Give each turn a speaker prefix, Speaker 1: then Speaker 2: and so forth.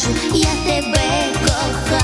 Speaker 1: кохаю, я тебе кохаю.